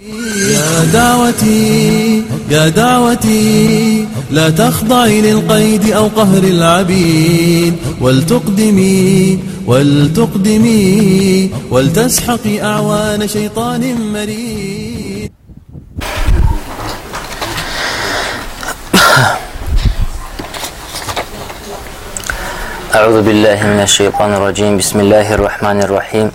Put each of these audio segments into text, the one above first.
يا دعوتي يا دعوتي لا تخضعي للقيد أو قهر العبيد. ولتقدمي ولتقدمي ولتسحقي أعوان شيطان مريد. أعوذ بالله من الشيطان الرجيم. بسم الله الرحمن الرحيم.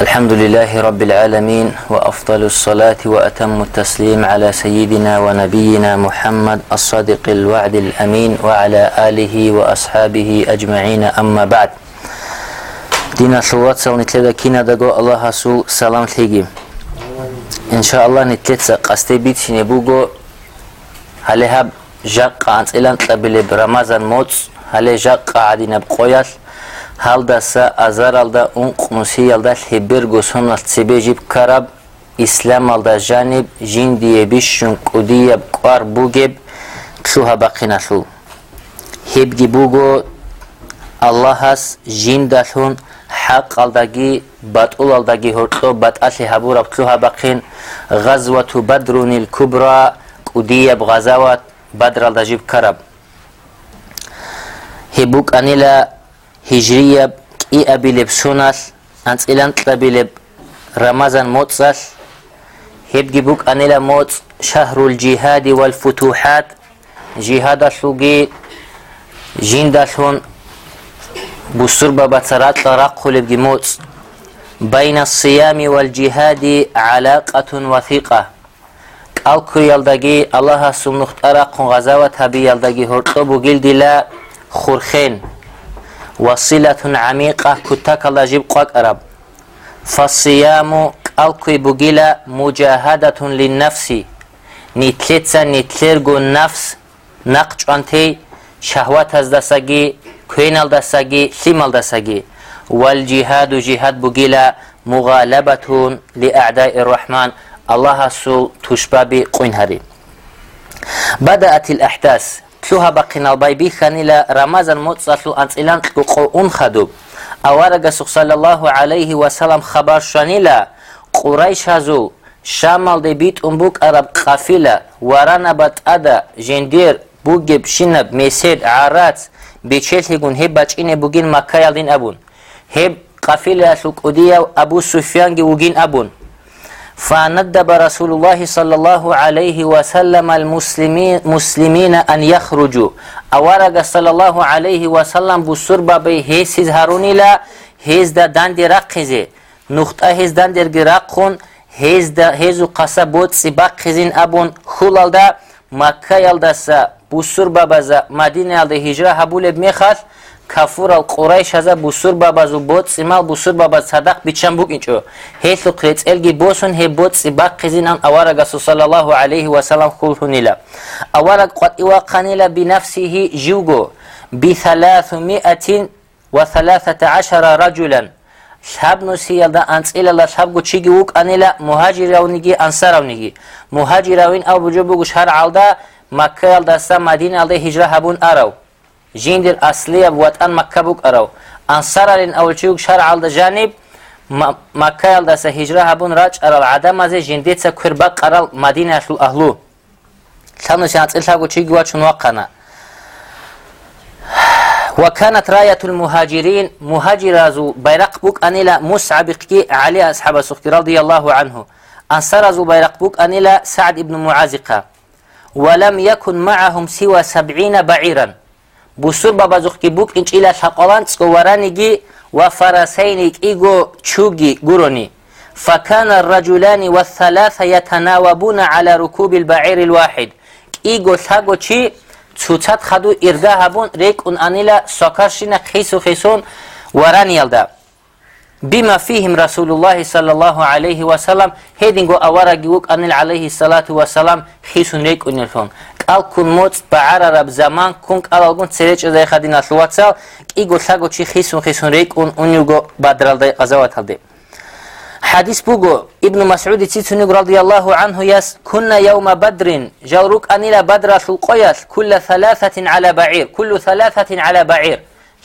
الحمد لله رب العالمين وأفضل الصلاة وأتم التسليم على سيدنا ونبينا محمد الصادق الوعد الأمين وعلى آله وأصحابه أجمعين. أما بعد دينا صلوات سو نتلدا كينا دقو الله سو سلام تيجي إن شاء الله نتلت قستي بيت شنبوغو هلها جاق أنت إلان تقبل برمضان موت؟ هل جاق عدينا بقويال ҳалдаса азаралда ун қунусиялда хибир гусунал цибежиб караб исламалда жаниб жиндиеби шункудияб қуар бугеб чуҳабақинашу ҳибги буго аллаҳас жиндашун ҳақ алдаги батъул алдаги ҳуртӯ батъаши ҳабураб чуҳабақин ғазвату бадрунил кубра кудияб ғазават бадралдажиб караб. Ҳибук анила هجرية كي أبيلب سونال أنت إلان تلبيلب رمضان موتسال هبجي بوك أنيلا موت شهر الجهاد والفتوحات. جهاد سوغي جين دالون بسر بابترات لراق لبجي موت. بين الصيام والجهاد علاقة وثيقة. ألكو يلدغي الله سمنخت أراق غزاوة هبي يلدغي هرطو بوغيل دلا خورخين وصلة عميقة كتاك الله جيب قاك أرب. فالصيام قلقي بقيلة مجاهدة للنفس. نتلتسا نتلرغو النفس. نقج أنتي شهوات هزدساقي كوين الدساقي ثم الدساقي. والجهاد جهاد بقيلة مغالبة لأعداء الرحمن. الله سو تشبابي قوين هري بدأت الأحداث. Тлуҳа ба қиналбай биханила рамазан моцалу анцилан қуун хадуб. Аварага сух салаллаҳу алайҳи васалам хабар шанила қурайшазу шамалде битун бук араб қафила варана батъада жендер бугеб шинаб месед арац бечелҳигун ҳеб бачине бугин маккаялдин абун. Ҳеб қафилашу кудия абу суфянги угин абун فندب رسول الله صلى الله عليه وسلم المسلمين مسلمين أن يخرجوا أورق صلى الله عليه وسلم بسر بابي هيسيز هاروني لا هيز دا داندي رقزي نقطة هيز داندي رقون هيز دا هيزو قصة بود سباق خزين أبون خلال دا مكة يلدسا بسر بابا مدينة يلد هجرة هبول بميخال кафурал қурайшаза бусурба базу боцимал бусурба баз садақ бичамбук инчо ҳетлу қрецелги босун ҳе боци бақ қизинан аварагасу салаллаҳу алайҳи васалам хулҳунила авараг қатива қанила бинафсиҳи жилго бисаласумиатин ва саласата ашара раҷулан. Шабну сиялда анцилала шабгу чиги ук анила муҳаҷиравниги ансаравниги муҳаҷиравин авбуҷо бугу шар алда маккаалдаста мадинаалда ҳиҷра ҳабун арав مدينة يالدا هجرة هبون أرو جندر أصلية وطن مكة بوك أرو أنصار لين أول شيء شرع على جانب مكة يلدا هجرة هبون راج أرى العدم از جندت سكربق أرى مدينة أهل أهلو شانو شانت إلها قو شيء واتشون وقنا وكانت راية المهاجرين مهاجر بيرق بوك أنيلا مسعب علي أصحاب سخت رضي الله عنه. أنصار زو بيرق بوك أنيلا سعد بن معازقة ولم يكن معهم سوى سبعين بعيرا бусур ба базухки бук инчила шақолан цковараниги ва фарасайни иго чуги гурони فكان الرجلان والثلاثة يتناوبون على ركوب البعير الواحد إيغو ثاغو چي цуцат хаду ирга ҳабун рек ун анила bima fihim Rasulullah sallallahu aleyhi ve sellem hedingo avara givuk anil aleyhi salatu ve sellem hisun rek unilfon al kun moc ba'ara rab zaman kun al algun tsereç zay khadin atluatsal igo sago chi hisun hisun rek un unyugo badralda qazavataldi حديث بوغو ابن مسعود تيتسنق رضي الله عنه يس كنا يوم بدر جوروك أنيلا بدر القياس كل ثلاثة على بعير كل ثلاثة على بعير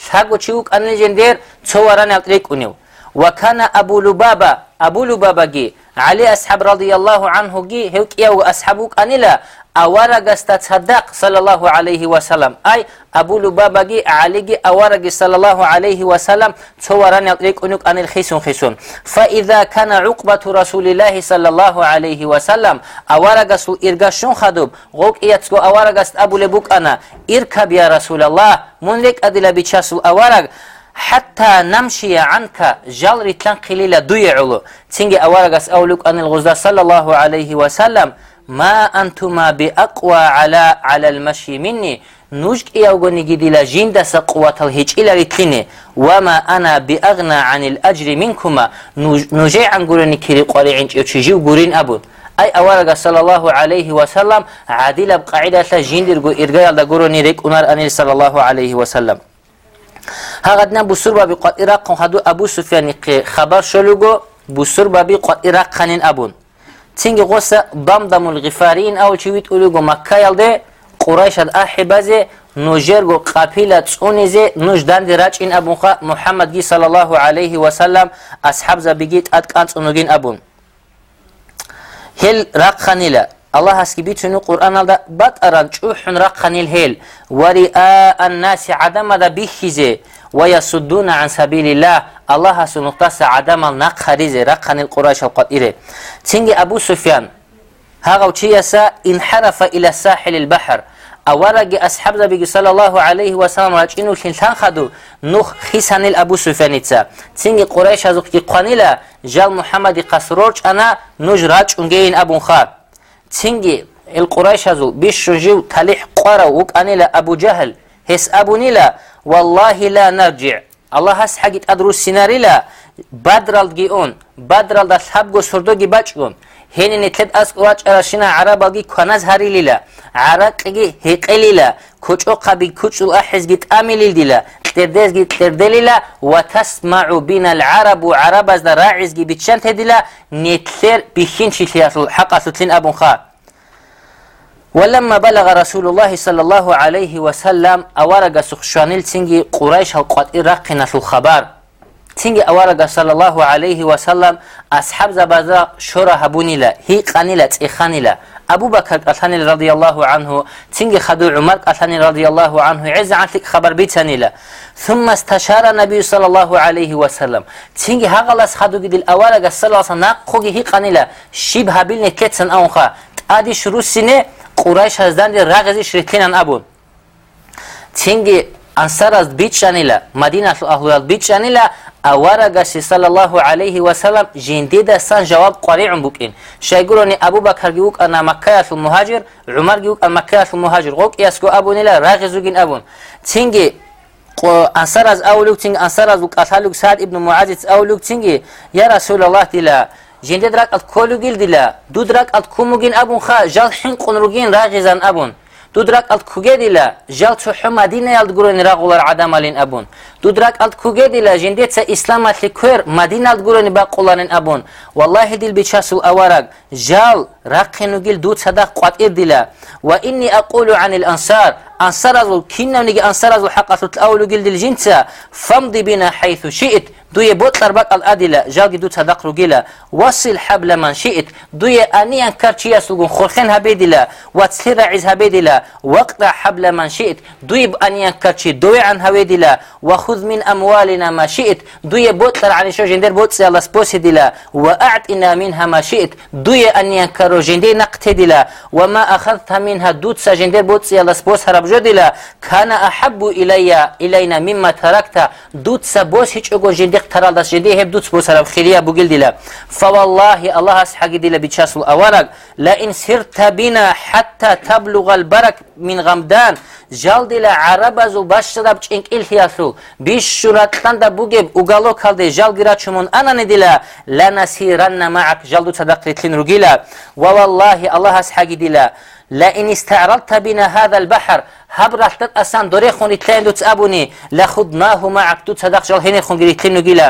شاقو تشيوك أنيلا جندير تصوران الطريق أنيو وكان أبو لبابة أبو لبابة علي أصحاب رضي الله عنه جي هيك يو أصحابك أنيلا أورق استتصدق صلى الله عليه وسلم. أي أبو لبابة علي أورق صلى الله عليه وسلم تصوران يقريك أنك أن الخيسون خيسون. فإذا كان عقبة رسول الله صلى الله عليه وسلم أورق سو إرقشون خدوب غوك إيتسكو أورق است أبو لبوك أنا إركب يا رسول الله منك أدلا بيشاسو أورق حتى نمشي عنك جل رتلان قليلا دويعلو. تنجي أورغس أولوك أن الغزة صلى الله عليه وسلم ما أنتما بأقوى على على المشي مني. نوجك يوغني جديلا جند سقوة الهج إلى رتلني وما أنا بأغنى عن الأجر منكما. نوجي عن قرني كري قولي عنج يوشيجيو قرين أبو. أي أورغ صلى الله عليه وسلم عادل بقاعدة جندر إرغال دا قرني ريك أنار أنيل صلى الله عليه وسلم. ҳагадна бусурбаби қатира қонхаду абу суфияниқи хабар шолуго бусурбаби қатира қанин абун тинги ғоса бамдамул ғифарин ав чивит улуго маккаялде қурайшад аҳибазе нужерго қапила цунизе нужданди рачин абунха муҳаммадги саллаллаҳу алайҳи васалам асҳабза бигит аткан цунугин абун. Ҳил раққанила بيتشنو قرآن الدا بات أران چوحن راق خنيل هل ورئاء الناس عدم دا بيخيزي. ويصدون عن سبيل الله. الله سنقتص عدم النقخريز رقن القريش القائرة تنجي أبو سفيان. هاغو تشيسا انحرف إلى ساحل البحر. أورج أصحاب النبي صلى الله عليه وسلم راجعين الخنتان خدو. نوخ خيسان الأبو سفيان تسا تنجي قريش هزوك قانيلا جال محمد قصروج أنا نوج راج انجين أبو خار. تنجي القريش هزو بيش شجيو تليح قرى وكانيلا أبو جهل هس أبو نيلا والله لا نرجع. الله هس حقت أدرو السيناري لا بدرال جيون بدرال دا سحبگو سردوگي بچگون هيني نتلت أس قواج أرشنا عرباگي كناز هاري للا عرقگي هقلي لا كوچو قبي كوچو أحز جيت آمي للا تردز جيت تردللا وتسمع بنا العرب وعرب از راعز جي بتشان تدلا نتلر بخين شليات الحق ستلين أبو خار. ولما بلغ رسول الله صلى الله عليه وسلم أورق سخشانيل تنجي قريش القوات إرقنا الخبر. تنجي أورق صلى الله عليه وسلم أصحاب زبازا شورا هبوني لا هي قاني لا تخاني لا أبو بكر قتلني رضي الله عنه تنجي خدو عمر قتلني رضي الله عنه عز عنك خبر بيتني لا ثم استشار النبي صلى الله عليه وسلم. تنجي هغلس خدو قد الأورق صلى الله عليه وسلم ناقوغي هي قاني لا شبه بلني كتسن أونخا. تادي شروع انصار از بیت شانیلا مدینه أهل بیت شانیلا اوارگاسی صلی الله علیه و سلم جندی دستان جواب قریع بکین شایگورونی ابو بکر گیوک أنا مکه المهاجر عمر گیوک ان مکه المهاجر قوک یاسکو ابو نیلا رغزوگین ابون تینگی انصار از اولوک تینگ انصار از قتالوک سعد ابن معاذ اولوک تینگی یا رسول الله دیلا جنده درک ات کولو گیل دو درک ات کوموگین ابون خا. جال حین قنروگین راغیزان ابون. دو درک ات کوگه دیلا. جال تو حمدینه یالد گرون راغولار عدمالین ابون دو درک ات کوگه دیلا جنده تا اسلام اتلی کویر مدینه الد گرون باقولانین ابون والله دیل بچاسو اوارگ جال راقینو گیل دو صدق قطعیر دیلا و اینی أقول عن الانصار انصار ازو كنا نجي انصار ازو حقة الأول جلد الجنسة فامضي بنا حيث شئت دوی بوتلر بق الادله جاگی دو صدق رو گیلا وصل حبل من شئت دوی انیان کرچی اسلگون خورخن هبیدلا واتسیر عز هبیدلا وقطع حبل من شئت دوی انیان کرچی دوی عن هبیدلا وخذ من أموالنا ما شئت. دوی بوتلر عن شو جندر بوت سيلا سبوس دلا واعطنا منها ما شئت. دوی انیان کرو جندر نقت دلا وما أخذت منها دوت سجندر بوت سيلا سبوس هرب جدلا كان أحب الي إلينا مما تركت. دوت سبوس هيچ اگو جندر ترى داس جدي هب دوت بو سلام خيريا بوغل ديلا. فوالله الله اس حق ديلا بيتشاسل اورق لا ان سرت بنا حتى تبلغ البرك من غمدان. جال ديلا عرب ازو باشرب چنقل biz şüratdan da bu geb ugalok halde jal giraçumun anani dila la nasiranna ma'ak. Jaldu sadaqlitlin rugila ve vallahi Allah ashagi dila. لئن استعرضت بنا هذا البحر هبرحتت أسان دوري خوني تلين دوت أبوني لخدناه معك دوت صدق جل هنا خون قريتين نقيلا.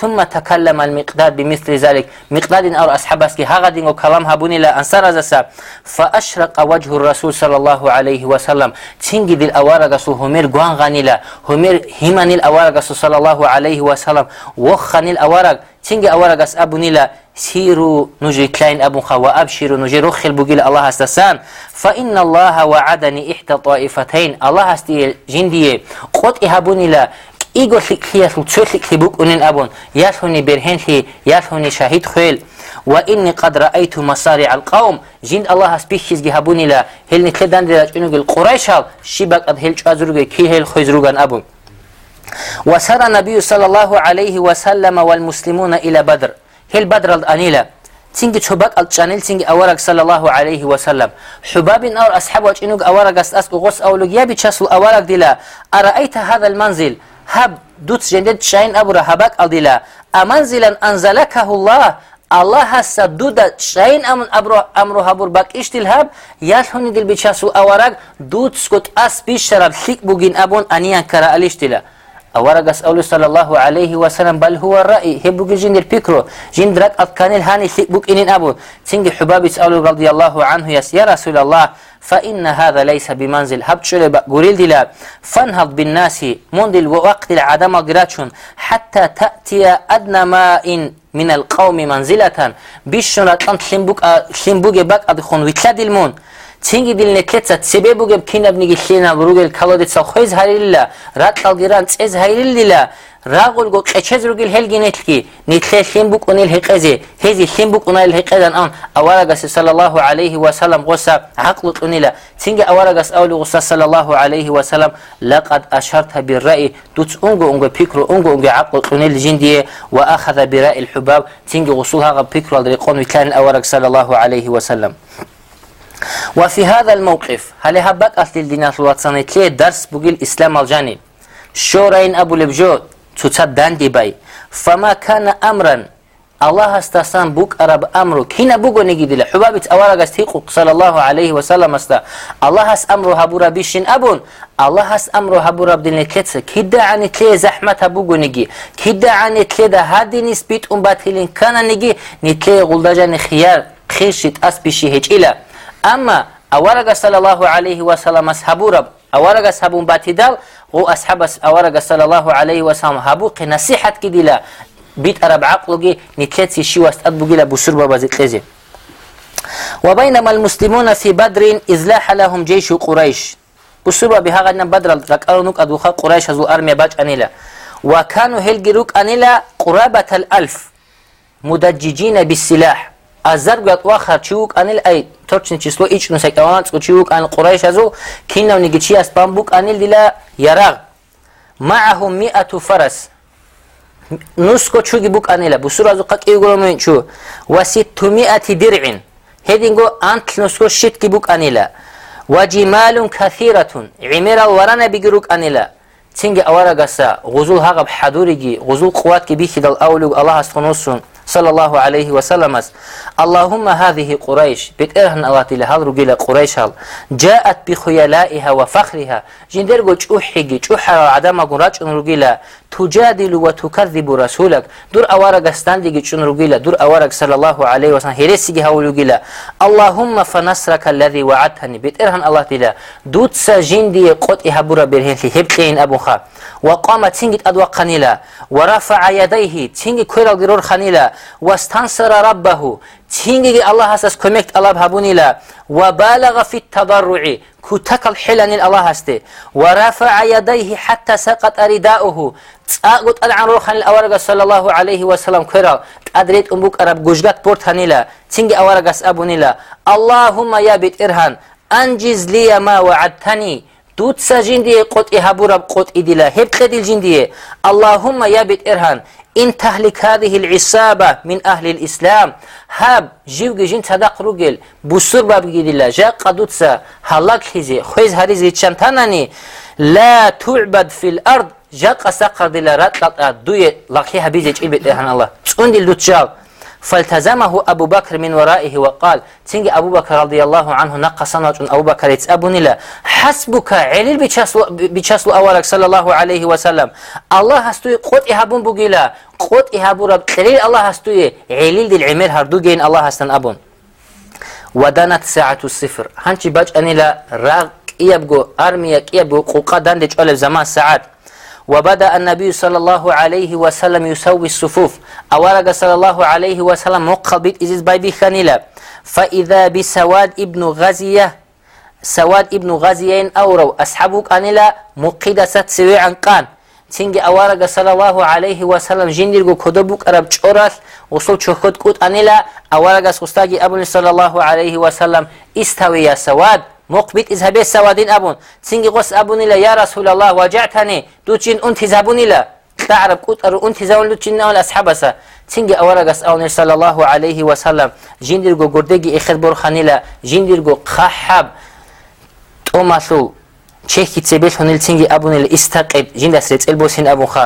ثم تكلم المقداد بمثل ذلك. مقداد أو أصحاب أسكي هغدين وكلام هبوني لا أنصار أزسا. فأشرق وجه الرسول صلى الله عليه وسلم. تنجي دي الأوارق سو همير قوان غاني لا همير هماني الأوارق صلى الله عليه وسلم. وخاني الأوارق تنجي أورغس أبو نيلا سيروا نجي كلاين أبو وأبشروا نجي رخل بقيل الله هستسان فإن الله وعدني إحدى طائفتين. الله هستي جندي. قد إهابوني لا. إيغو خياس وتشوث خبوك أنين أبون. يالهوني برهن خي يالهوني شهيد خيل. وإني قد رأيت مصارع القوم. جند الله هسبيخيز جهابوني لا. هل نتلدان دي قريش هال شبك أد هل جازروغي كي هل خيزروغان أبون. وسار النبي صلى الله عليه وسلم والمسلمون إلى بدر. هل بدر الأنيلة تنجي شباك الجانيل تنجي أورق صلى الله عليه وسلم. حباب أور أصحاب وجنوك أورق أس غص أولوك يابي تشاسل أورق دلا أرأيت هذا المنزل؟ هب دوت جندد شاين أبو رهبك الدلا أمنزلا أنزلكه الله. الله هسا دودا شاين أمن أبرو أمرو هبور باك إشتلهاب يالهوني دل بيشاسل أورق. دوت سكوت أس بيشرب ثيك بوغين أبون أنيان كرا أليشتلا أورقس أولو صلى الله عليه وسلم بل هو الرأي. هبوك جندر بيكرو جندرك أتكان الهاني بوك إنين أبو. تنجي حبابي أولو رضي الله عنه يس يا رسول الله فإن هذا ليس بمنزل. هبت شلي قريل دلا فانهض بالناس منذ وقت العدم قراتشون حتى تأتي أدنى ماء من القوم منزلة. بيشون أنت سنبوك سنبوك باك أدخون ويتلاد المون. ცინგი დილნე კეცა ცებებუგებ ქინაბნიგი ხინა ვრუგელ ქალოდეცა ხოიზ ჰაილილა რატალგირან წეზ ჰაილილა راغول قچز رجل هلجي نتلكي نتلي شين بقون الهقزي هذي شين بقون الهقزان أن أورغس صلى الله عليه وسلم غصة عقل قنيلا تنجي أورغس أول غصة صلى الله عليه وسلم لقد أشرت بالرأي دوت أنجو أنجو بيكرو أنجو أنجو عقل قنيل جندي وأخذ برأي الحباب تنجي غصوها غب بيكرو الرقون وكان أورغ صلى الله عليه وسلم وفي هذا الموقف هل هبك أصل الدين الوطني كي درس بقول إسلام الجاني شورين أبو لبجو تتصدان دي باي فما كان أمرا الله استسان بوك أرب أمرو كينا بوغو نجي دي حبابت أورا استيقو صلى الله عليه وسلم استا الله هس أمرو هبورا بيشين أبون الله هس أمرو هبورا بدين كتس كدا عن تلي زحمة بوغو نجي كدا عن تلي ده هادي نسبيت أم باتلين كان نجي نتلي غلدجان خيار خيشت أسبيشي هيج إلا أما أورق صلى الله عليه وسلم أصحابه رب أورق أصحابه باتدال هو أصحاب أورق صلى الله عليه وسلم هبوق نصيحة كدلا بيت أرب عقلقي نتلتسي شي واستقبقي لبسر ببازت لزي وبينما المسلمون في بدر إزلاح لهم جيش قريش. بسر بهذا بدر ركالو نك أدوخا قريش هزو أرمي باج أنيلا. وكانوا هلجروك أنيلا قرابة الألف. مدججين بالسلاح. الزرب قد وخرشوك أن الأيد ترشن تشسلو إيش نسك أوان تسكوشيوك أن قريش أزو كينا ونجيشي أسبامبوك أن الدلا يراغ معهم مئة فرس نسكو تشوكي بوك أن الأبو سورة أزو قد إيقولو من شو وستمائة درع هيدينغو أنت نسكو شتكي بوك أن الأ وجمال كثيرة عمير الورانة بيقروك أن الأ تنجي أورا قصا غزول هاغب حدوريجي غزول قواتكي بيخي دال أولوك الله أستخنوسون عليه وسلم اللهم هذه قريش بتئرهن أواتي لهال رجل قريش هل. جاءت بخيلائها وفخرها جندر جو چوحيگي چوحا عدم قراج رجل تجادل وتكذب رسولك. دور أوارق استندي چون رجل دور أوارق صلى الله عليه وسلم. هرسيگي هول رجل اللهم فنصرك الذي وعدتني. بتئرهن الله تلا دوت سجندي قطئها برا برهن هبتين أبو خا. وقام تنجد أدوى قنيلا ورفع يديه. تنجد كويرال غرور خنيلا واستنصر ربه. تنجد الله هسس كمكت الله بهبونيلا وبالغ في التضرع كتك الحلن الله هستي ورفع يديه حتى سقط رداؤه تساقط أدعن روحان الأورغ صلى الله عليه وسلم كويرال أدريت أمبوك أرب جوجات بورت هنيلا تنجد أورغس أبونيلا اللهم يا بيت إرهان أنجز لي ما وعدتني دوتسا جندي قط إهابورب قط إدلا هبت الجندي اللهم يا بيت إرهان إن تهلك هذه العصابة من أهل الإسلام. هاب جيوغي جن صدق روغل بسر باب جدلا جا قدوتسا هلاك هزي خويز هريزي تشانتاناني لا تعبد في الأرض. جا قسقر دلا رات دوي لقي هبيزي جيل بيت إرهان الله. تسون دل دوتشاو فالتزمه أبو بكر من ورائه وقال تنجي أبو بكر رضي الله عنه نقصنا أبو بكر يتسأبني لا. حسبك علل بچسلو أولك صلى الله عليه وسلم. الله هستوي قد إهابون بقيلا قد إهابو رب. قليل الله هستوي. علل دي العمر هردوغين الله هستن أبون. ودانت ساعة الصفر هنچي باج أني لا راق إيابغو أرميك إيابغو قوقا داندج أولف زمان ساعات. وبدأ النبي صلى الله عليه وسلم يسوي الصفوف. أورق صلى الله عليه وسلم مقل بيت إزيز باي بخانيلا فإذا بسواد ابن غزية سواد ابن غزيين أورو. أصحابك أنيلا مقدسة سوي عن قان تنجي أورق صلى الله عليه وسلم جندرغو كدبوك أرب چورال وصول چوخد كوت أنيلا أورق سخستاجي أبن صلى الله عليه وسلم استوي يا سواد. مقبت اذهبي سوادين أبون تنجي غس أبون إلا يا رسول الله وجعتني دوچين أنت زبون إلا تعرف كوت أرو أنت زبون دوچين أول أصحابسا تنجي أورق أون صلى الله عليه وسلم جندرغو قردگي إخذ برخانيلا جندرغو قحب توماسو ჩეხი ცებელ ხონელ ცინგი აბუნელ ისთაყებ ჟინდას რე წელბოსინ აბუნხა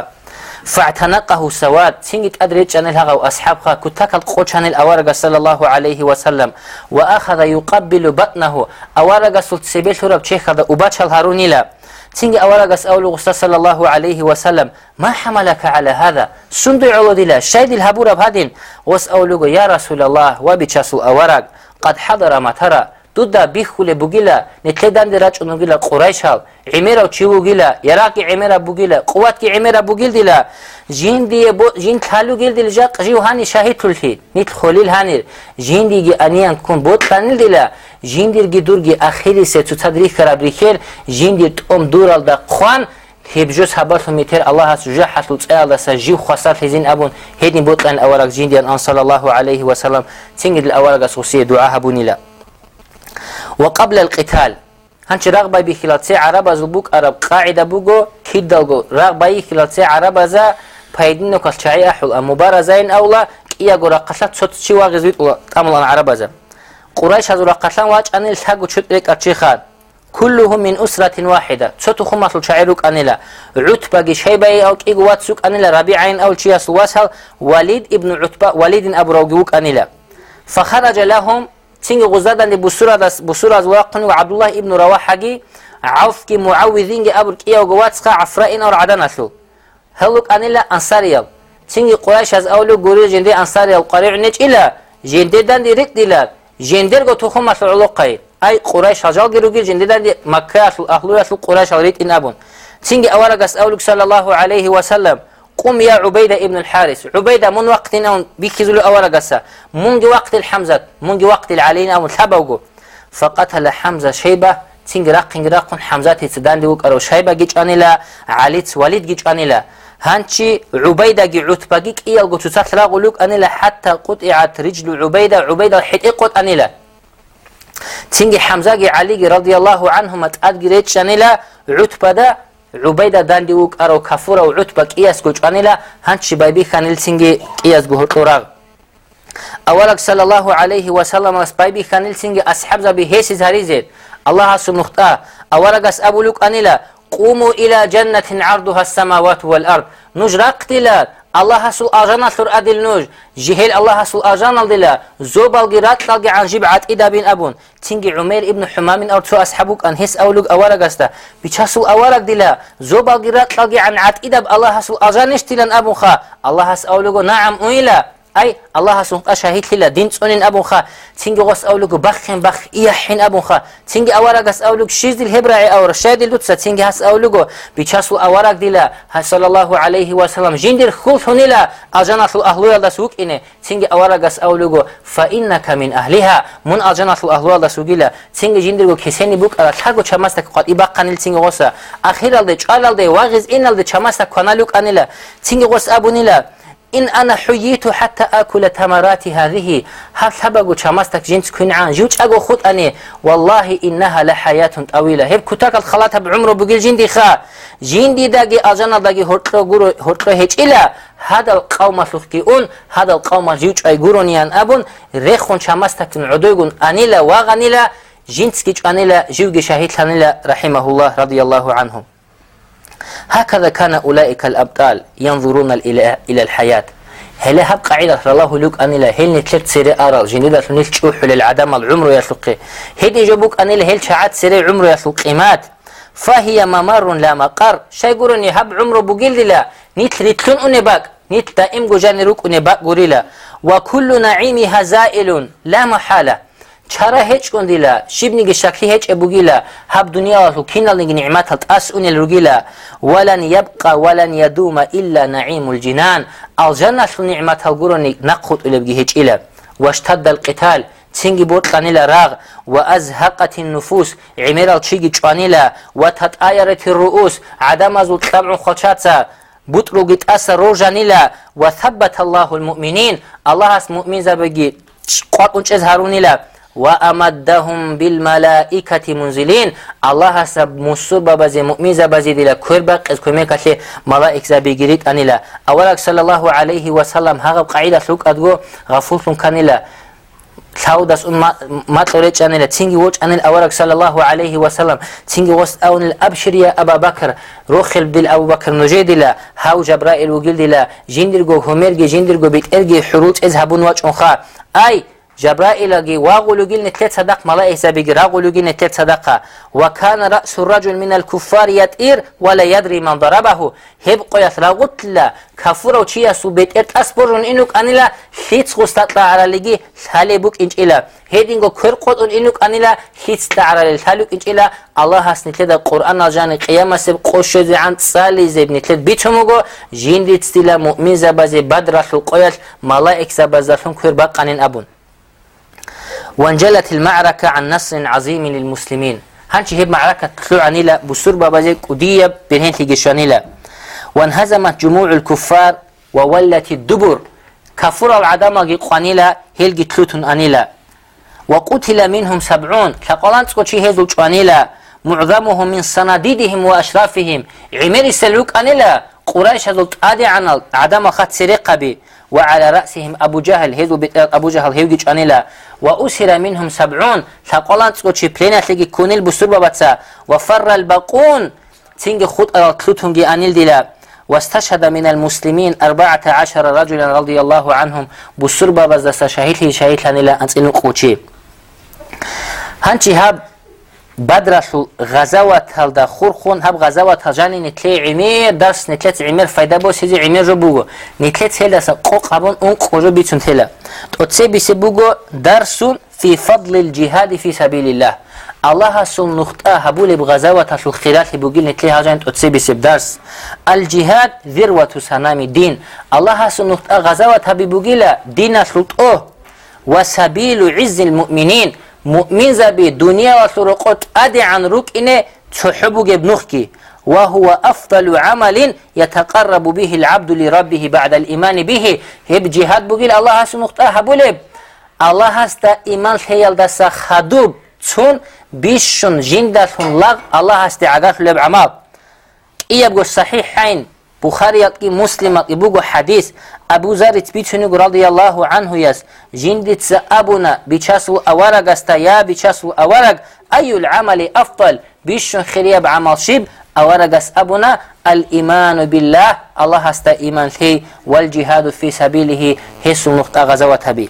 فاعتنقه سواد. تنجي تدري جنل هغا واصحابها كتاك القوشان الاورغ صلى الله عليه وسلم واخذ يقبل بطنه. اورغ سلت سبيل شرب شيخ هذا وباتشل هارونيلا تنجي اورغ اول صلى الله عليه وسلم ما حملك على هذا؟ سندي عود لا شايد الهبور بهادين واسألوه يا رسول الله وبيتشاسو اورغ قد حضر ما ترى دودا بيخولي بوغيلا نتلدان دي راج انوغيلا قريش هال عميرا وچيوغيلا يراكي عميرا بوغيلا قواتكي عميرا بوغيل ديلا جين دي بو جين تحالو جيل ديل جاق جيو هاني شاهد تلهيد نيت خليل هانير جين ديجي انيان كون بوت تانيل ديلا جين ديرجي دورجي اخيري ستو تدريك رابريكير جين دي تقوم دورال دا قوان هبجوس حبرت ميتر الله سجا حتل تسال سجيو خسات هزين ابون هدين بوتان اورق جين ديان ان صلى الله عليه وسلم تنجد الاورق سوسيه دعاء بنيلا وقبل القتال. هنچ رغبه بخلالسي عرب از بوك عرب قاعدة بوغو كيدلغو رغبه خلالسي عرب از پایدینو کلچای احول مبارزین اولا کیا گورا قشت صوت چی واغز بیت تاملان عرب از قریش از رقشان واج ان الحق چت رك ارچخان كلهم من أسرة واحدة. صوت خمس الشعيرك أنلا عتبة شيبة أو كي واتسوك أنلا ربيعين أو تشياس واسهل وليد ابن عتبة وليد أبو روجوك أنلا فخرج لهم تينغ غزادن بسورة بسورة وقن وعبد الله ابن رواحة عوف كي معوذين كي وقوات سخا عفرائن أو عدن أسلو هلوك أنيلا أنصاريال تينغ قريش از أولو قرير جندي أنصاريال قريع نج إلا جندي دان دي ريك ديلا جندير قو تخم أسل علوقي أي قريش هجال جيرو جير جندي دان دي مكة أسل أهلو أسل قريش ريك إن أبون تينغ أورق أولوك صلى الله عليه وسلم قم يا عبيدة ابن الحارث. عبيدة من وقت بيكزلو أورا قسا منذ وقت الحمزة؟ منذ وقت العلين أو الحبوغو فقتل حمزة شيبة راقين راقون حمزة تسدان ديوك أرو شيبة جيج أنيلا عليت وليد جيج أنيلا هانشي عبيدة جي عتبة جيك إيال قو تسات لاغولوك أنيلا حتى قطعت رجل عبيدة عبيدة حيت إقوت أنيلا تنجي حمزة جي علي رضي الله عنهم اتقاد جريتش أنيلا عتبة عبيدة داندي وك أرو كفورة وعتبة قياس كوش أنيلا هانش بايبي خان السنجي قياس قهر طراغ أولك صلى الله عليه وسلم بايبي خان السنجي أصحاب زبي هيسي زهري زيد الله سبحانه أولك أسأبو لك أنيلا قوموا إلى جنة عرضها السماوات والأرض نجرى قتلات الله سو أجانا ثر أدل نوج جهل الله سو أجانا دلا زوب الجرات تلقي عن جبعة إذا بين أبون تنجي عمير ابن حمام أو تو أصحابك أن هس أولوك أورق أستا بيشاسو أورق دلا زوب الجرات تلقي عن عت إذا الله سو أجانا اشتلن أبو خا الله سو أولوك نعم أويلا أي الله سبحانه شهيد لله دين تسونين أبو خا تيجي غس أولوك بخين بخ إيحين أبو خا تيجي أورق أس أولوك شيز دل هبرعي أو رشاد اللوتسا تيجي هس أولوك بيشاسو أورق دلا صلى الله عليه وسلم جندر خلف هنلا أجنة الأهلو يلا سوق إنه تيجي أورق أس أولوك فإنك من أهلها من أجنة الأهلو يلا سوق إلا تيجي جندر كسيني بوك على تحقو شمستك قد إبقى نل تيجي غسا أخيرا دي شعال دي واغز إن دي شمستك كنالوك أنلا تيجي غس أبو نلا إن أنا حييت حتى آكل تمرات هذه هل سبق شمستك جنس كنعان؟ جوج أقو خط أني والله إنها لحياة طويلة. هب كتاك الخلاطة بعمره بقول جندي خا. جندي داقي أجانا داقي هرطلو هرطلو هيج إلا. هذا القوم سلقيون هذا القوم جوج أي قرونيان أبون. ريخون شمستك عدوغون أنيلا واغنيلا جنس كيج أنيلا جوجي شهيد أنيلا رحمه الله رضي الله عنهم. هكذا كان أولئك الأبطال ينظرون إلى الحياة. هل هب قاعدة الله لك أن لا هل نتلت سري أرى جنيدة نتشوح للعدم العمر يسلقي هل يجبك أن لا هل شعات سري عمر يسلقيمات فهي ممر لا مقر. شيء يقولون يهب عمره بقيل لا. نيت نتلون أنباك. نيت تائم جاني روك أنباك قريلا وكل نعيمها زائل لا محالة. чара ҳеҷ кундила шибниги шакли ҳеҷ эбугила ҳаб дунёу киналниги ниъматал тас унел ругила валан ябқа валан ядума илла наиму лҷинан алҷаннашлу ниъматал гурони нақут улебги ҳеҷ ила ваштадда алқитал цинги ботланила рағ ва азҳақати нуфус имерал чиги ҷванила ва татъаярати руус адамазу табъу хочаца бутруги таса рожанила ва тhabбата аллаҳу лмуъминин аллаҳ аст وأمدهم بالملائكة منزلين الله سب مصوبة بزي مؤمن بزي دلا كربا قد كميكا لي ملائك زبي جريت أنيلا أولك صلى الله عليه وسلم هغب قاعدة سوق أدغو غفوت كانيلا ثاودس أم ما توريج أنيلا تينجي ووج أنيلا أولك صلى الله عليه وسلم. تينجي وست أون الأبشر يا أبا بكر روخل بال أبو بكر نجي دلا هاو جبرائيل وجل دلا جندرغو هميرغي جندرغو بيت إرغي حروج إذهبون واج أنخار أي جبرائيل جي واغلو جيل نتلت صدق ملائكة بيجي راغلو جيل نتلت صدقة وكان رأس الرجل من الكفار يطير ولا يدري من ضربه هبقى يثرغت لا كفر وشيا سبيت إرت أسبرون إنك أنلا خيت خستات على لجي ثالي بوك إنش إلا هيدينغو كرقود إنك أنلا خيت على الثالوك إنش إلا الله هس نتلت القرآن الجاني قيامة سب قوش عن صالي زب نتلت بيتهمغو جين دي تستيلا مؤمن زبازي بدر القيال ملائكة زبازلهم كرباق قنين أبون وانجلت المعركة عن نصر عظيم للمسلمين. هنشي هي معركة تلو عنيلا بسور بابازي قدية بينهن تيجيشانيلا وانهزمت جموع الكفار وولت الدبر. كفر العدم قانيلا هيلجي تلوتن أنيلا وقتل منهم سبعون. كقولان تقول شي هيزو جوانيلا معظمهم من صناديدهم وأشرافهم. عمر سلوك أنيلا قريش هذو تادي عن عدم خط سرقة بي وعلى رأسهم أبو جهل هذو أبو جهل هيوجي أنيلا. وأسر منهم سبعون. ثقلان تسكوتشي بلينا تلقي كونيل بسربة بتسا وفر الباقون. تنجي خط تلوتهم أنيل دلا واستشهد من المسلمين أربعة عشر رجلا رضي الله عنهم بسربة بزدس شهيد شهيد لنلا أنت إنو قوتشي. هنشي هاب بدرشو غزوات هل دا خورخون هب غزوات هل جاني نتلي عمير درس نتلت عمير فايدة بو سيزي عمير جو بوغو. نتلت هلا سا قو قابون اون قوجو بيتون تلا تتسي بيسي بوغو درس في فضل الجهاد في سبيل الله. الله سن نخطأ هبول بغزوات هل خلال بوغيل نتلي هاجان تتسي بيسي بدرس. الجهاد ذروة سنام الدين. الله سن نخطأ غزوات هبي بوغيلا دين سلطوه وسبيل عز المؤمنين. مؤمن زبي دنيا وسرقت أدي عن ركن تحب جبنخكي وهو أفضل عمل يتقرب به العبد لربه بعد الإيمان به. هب جهاد بقول الله هس نقطة بولب الله هست إيمان خيال دس خدوب. تون بيشون جندتون لغ الله هست عقاف لب عمال إيه بقول صحيحين بخاري مسلم يبقى حديث أبو ذر تبيتشنو رضي الله عنه يس جندت أبونا بيشاسو أورق استيا بيشاسو أورق أي العمل أفضل بيشن خريا بعمل شيب أورق أبونا الإيمان بالله الله است إيمان فيه والجهاد في سبيله هس نقطة غزوة بي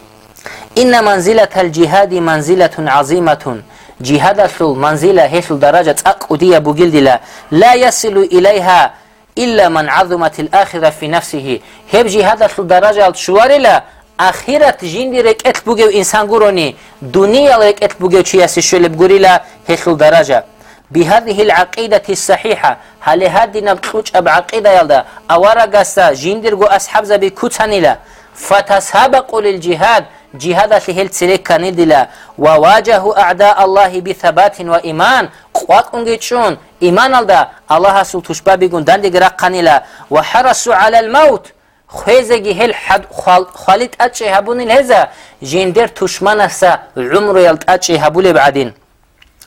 إن منزلة الجهاد منزلة عظيمة جهاد منزلة هس درجة أقودية بجلد لا يصل إليها إلا من عظمت الآخرة في نفسه. هبجي هذا الدرجة الشوارلا آخرة جندي ركت بوجو إنسان قروني. دنيا ركت بوجو تشياسي شول بقوليلا هيخل درجة. بهذه العقيدة الصحيحة هل هذه نبتوش أب عقيدة يلدا؟ أورا قاسا جندر أصحاب زبي كتانيلا فتسابقوا للجهاد جهاد هل تسلك كندلا وواجهوا أعداء الله بثبات وإيمان. قوات أنجيتشون إيمان الله الله سو تشبا بيقون دان دي قنيلا. وحرصوا على الموت. خويزگي هل حد خالد أتشي هبون الهزا جندر تشمان سا عمر يلت أتشي هبول بعدين.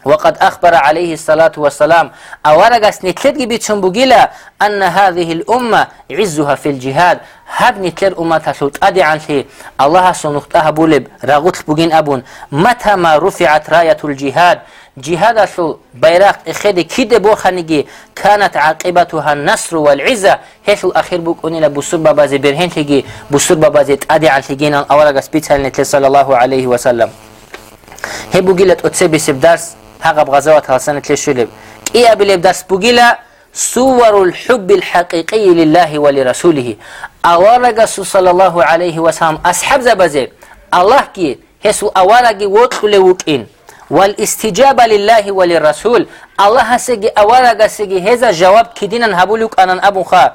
وقد أخبر عليه الصلاة والسلام أورغس نتلت بيتشن بوغيلا أن هذه الأمة عزها في الجهاد. هاد نتلر أمة تسوت أدي عن شيء الله سنختها بولب رغوت بوغين أبون. متى ما رفعت راية الجهاد؟ جهاد شو بيراق إخيدي كيد بوخانيجي. كانت عاقبتها النصر والعزة. هيش الأخير بوكوني لبسور بابازي برهن تيجي بسور بابازي تأدي عن تيجينا أورغس بيتشن نتلر صلى الله عليه وسلم. هي بوغيلت أتسبي سبدرس هغب غزوات هالسنة تلشلب إيه بلب درس بقيلا صور الحب الحقيقي لله ولرسوله أورق صلى الله عليه وسلم أصحاب زبزي الله كي هسو أوارغي وطل وكين والاستجابة لله وللرسول الله سجي أوارغ سجي هذا جواب كدينا هبولك أنا أبو خا.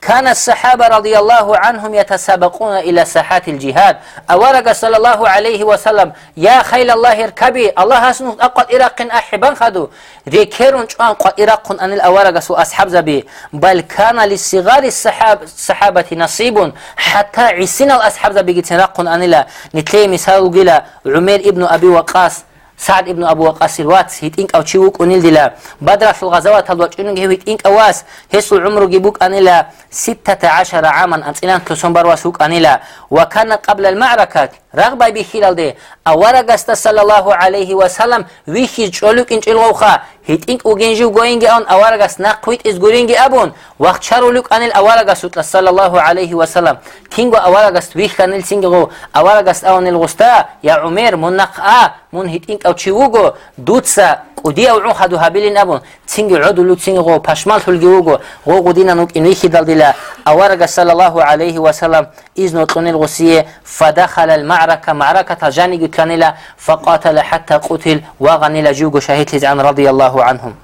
كان الصحابة رضي الله عنهم يتسابقون إلى ساحات الجهاد. أورق صلى الله عليه وسلم يا خيل الله اركبي الله اسمه أقوى إراق أحبا خدو. ذكرون شوان قوى إراق أن الأورق سو أصحاب زبي. بل كان للصغار الصحاب الصحابة نصيب حتى عسنا الأصحاب زبي تنرق أن لا نتلي مثال قيل عمير ابن أبي وقاص سعد ابن ابو وقاص الوات هيتينك أو تشيوك انيل دلا بدر في الغزوات الوات انو هيتينك اواس هيسو عمر جيبوك انيلا ستة عشر عاما انسلان تسون برواسوك انيلا وكان قبل المعركة رغبة بخلال دي. اورغست صلى الله عليه وسلم ويخي جولوك انش الغوخا هيتينك اوغنجو غوينجي اون اورغس ناقويت از غورينجي أبون. وقت شارولوك آنيل. اورغس صلى الله عليه وسلم. تينغو اورغس ويخ انيل سينغو. اورغس اون الغستا يا عمر منقا من هيتينك أو تشيوغو دوتسا قودی او عهد هابیل نبون. تینگ عود لو تینگ غو پشمال تلگیو گو غو قودینا نوک اینوی خیدل دیلا. اورگ صلی الله علیه و سلم اذن طن الغسیه فدخل المعركه معركه جانگ کنلا فقاتل حتى قتل وغنل جوگو شهید عن رضی الله عنهم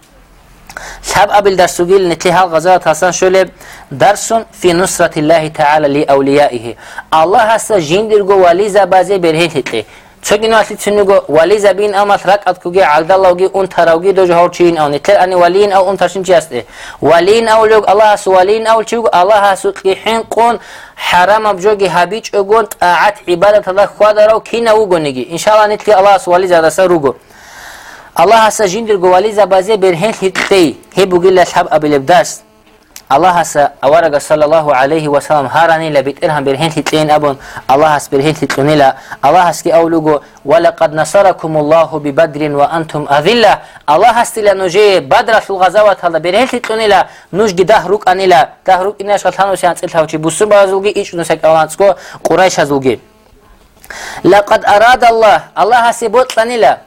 شاب أبل درسوغيل نتلها غزات حسن شولب درس في نصرة الله تعالى لأوليائه الله هسا جندر قوالي زبازي برهن هتي Çünkü nasli çünkü vali zabin ama rakat kuge agdallah ki un tarawgi do johor çin on itler ani valin au un taşin çiasti. Valin au log Allah su valin au çu Allah su qihin qon haram abjogi habiç ogon taat ibadet Allah khadaro kina u gonigi. İnşallah nitli Allah su vali zadasa rugo. Allah sa jindir go vali zabaze berhen hittei hebugil ashab abilebdars. الله هس أورج صلى الله عليه وسلم هارني لبيت إرهم برهن تلين أبون. الله هس برهن تلين الله هس كي أولوجو ولقد نصركم الله ببدر وأنتم أذلة. الله هس تلا نجي بدر في الغزوات هذا برهن تلين نوج ده روك أنيلا. ده روك إنش قتلنا وسيان تلها وشي بسوا بازوجي إيش نسك أولانسكو قريش هزوجي لقد أراد الله. الله هس بوت لنيلا.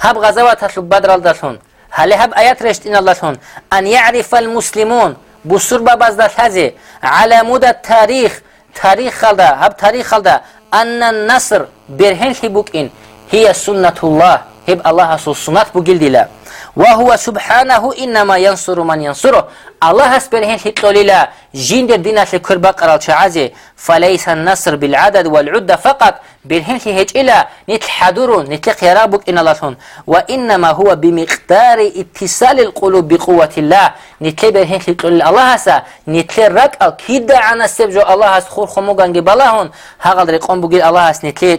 هب غزوات هسلو بدر الدرسون هل هب آيات رشتين الله أن يعرف المسلمون. Busur bazda təzi aləmudə tarix tarix halda hab tarix halda. Annen nasr berhen hibukin hiye sunnetullah hib Allah asul sunat bu gildilər. وهو سبحانه إنما ينصر من ينصره. الله هسبرهن حبتوليلا جين الدين لكربا قرال شعازي فليس النصر بالعدد والعدة فقط. برهن هيج إلا نتحدرون نتلق يرابك إن الله وإنما هو بمقدار اتصال القلوب بقوة الله. نتلي برهن لتقول الله هسا نتلي رك كيدا عنا سبجو الله هس خور خموغان جبالهون هاغل رقم بقول الله هس نتلي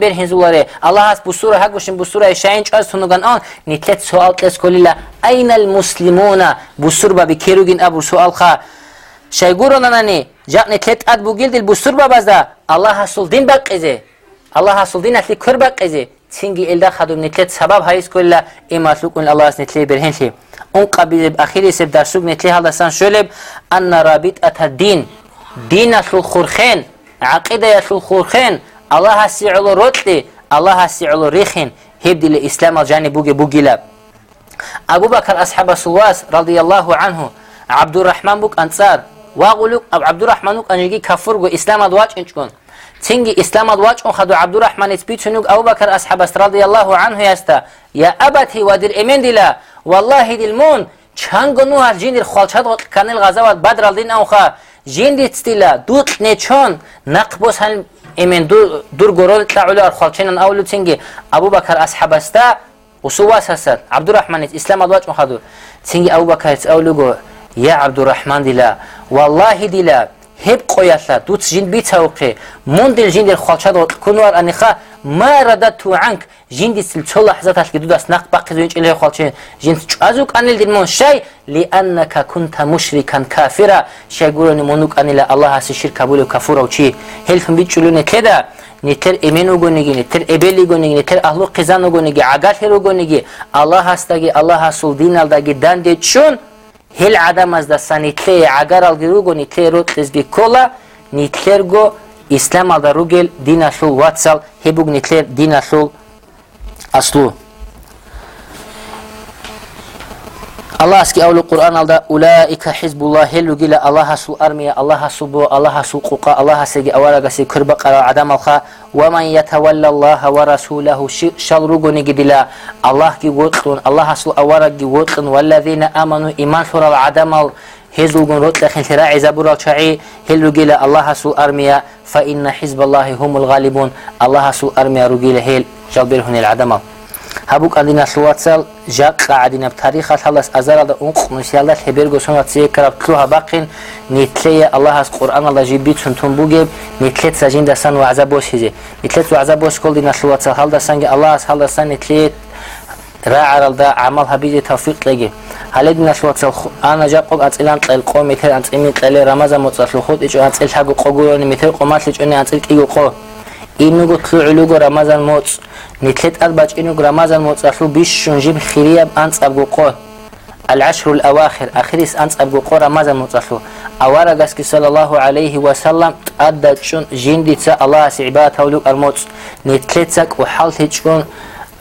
برهن زولاري الله هس بسورة هاك بشن بسورة شاين چاز سنوغان آن. نتلت سؤال تس كللا أين المسلمون؟ بسور بابي كيروغين أبو سؤال خا. شايقورو ناناني جاق نتلت أد بوغيل دل بسور بابازدا الله هسول دين بقزي الله هسول دين أتلي كر بقزي تسنجي إلدا خدو نتلت سبب هايس كللا إما سلوكون الله نتلي برهنلي اون قبيل بأخير سب درسوك نتلي هذا سان شولب أن رابطة الدين دين الخورخين عقيدة الخورخين الله هسيعلو روتلي الله هسيعلو ريخين. هيبدي الإسلام الجاني بوغي بوغي لاب. أبو بكر أصحاب السواس رضي الله عنه عبد الرحمن بوك أنصار. واغلوك عبد الرحمن بوك أنجي كفر و إسلام أدواج إنشكون. تنجي إسلام أدواج خدو عبد الرحمن سبيتشنوك. أبو بكر أصحاب رضي الله عنه يستا يا أبتي ودر إمين دلا والله دلمون چند گنو هر جین خالچات کانل غزوات بدر الدین اوخا جندي تستيلا دوت نيچون نقبوس هل إمن دور غرول تعالى الخالشين أولو تنجي أبو بكر أصحاب استا وسواس هسد عبد الرحمن إسلام أدواج مخدو تنجي أبو بكر أولو يا عبد الرحمن دلا ҳеб қояса дуцжин бицавқи мондил жиндир холчадо кунвар аниха марада туанк жинди силчо лаҳзаташ ки дудас нақ бақизуин чиле холчин жин чуазук анил дилмон шай лианнака кунта мушрикан кафира шай гурони монук анила аллаҳ аси шир кабулу кафуров чи ҳелфин бичулуне кеда? Нитер эменугониги нитер эбелигониги нитер аҳлу қизанугониги агашеругониги аллаҳ астаги аллаҳ асулдиналдаги дандечун Хел адамас да са ни тлее агарал гируго, ни тлее ротлес би кола, ни тлерго ислам алда ругел динашул ватсал, хебуг ни тлер динашул аслу. اسكي أول القرآن على أولئك حزب الله هلو جل الله سو أرمية الله سو بو الله سو قوقا الله سجي أورا سي كرب قرا عدم الخا ومن يتولى الله ورسوله شلرو نجدلا الله كي وطن الله سو أورا كي وطن والذين آمنوا إيمان سورة العدم هزلغون روت لخن شراعي زبور الشعي هلو جل الله سو أرمية فإن حزب الله هم الغالبون الله سو أرمية رجيل هيل جلبرهن العدم ჰაბუკადინა სულაცალ ჟაკ ყადინა თარიხა თალას აზალა და უნყნუსიალა ჰებერგოსონ აციეკრაბ თლუ ჰაბაკინ ნიტლეა ალაჰას ყურან ალა ჟიბი ცუნთუმბუგე ნიტლეთ საჯინდასან ვაზაბოშიზე ნიტლეთ ვაზაბოშ კოლდინა სულაცალ ჰალდასანგი ალაჰას ჰალდასან ნიტლეთ რა არალდა ამალ ჰაბიჯე თავფიყ ლეგი ჰალედინა სულაცალ ანა ჟაკობ აწილან წელ ყო მეთერ ან წიმი წელე რამაზა მოწასლო ხოთ იჭო აწილ ჰაგო ყოგურონი მეთერ ყომას იჭონე აწილ კიგო ყო إمي تل رمضان متصل خود إيش أنت إيش حاجة قبولني مثل قمات ليش أني أنت إيجو قو إنو قلت له علوجو رمضان موت نتلت أربعة إنو رمضان متصلو بيش شنجيب خريب أنت أبغو قو العشر الأواخر أخريس أنت أبغو قو رمضان متصلو أورا قسك صلى الله عليه وسلم أدى شون جندي تسا الله سعبات هولوك الموت نتلتك وحالت شون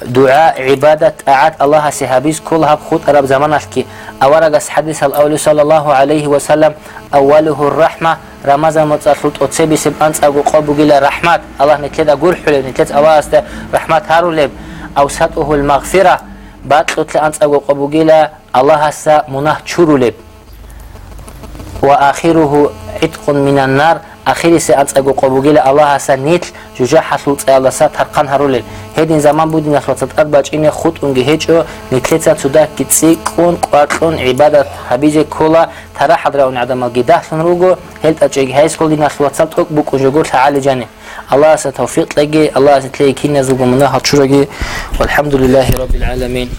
دعاء عبادة أعاد الله سهابيز كلها بخوت أرب زمانك أورا قس حديث الأول صلى الله عليه وسلم أوله الرحمة. رمضان متصلت أتسبي سب أنت أقو قبو جل رحمات الله نتلد أقول حلو نتلد أواست رحمات هارو لب أوسطه المغفرة. بعد تطلع أنت أقو قبو جل الله هسا مناه تشورو لب وآخره عتق من النار. ахирисе ацӏагу қобугили аллаҳаса нитл ҷуҷа ҳаслуцӀеаласа тарқанҳарулил ҳедин заман буди нахлацатат бачӀине худ унги ҳечӀо нитлица цуда кици кӀун кӀватлӀун ибадат ҳабизи кула тара ҳадраун адамаги даҳсунругу ҳелтӀачӀеги ҳайскулди нахлацат ӯк букӀунжугу лҳаалиҷани аллаҳаса тавфиқлаги аллаҳаса тлеи кинназугумуна ҳалчураги валҳамдулиллаҳи роббилаламин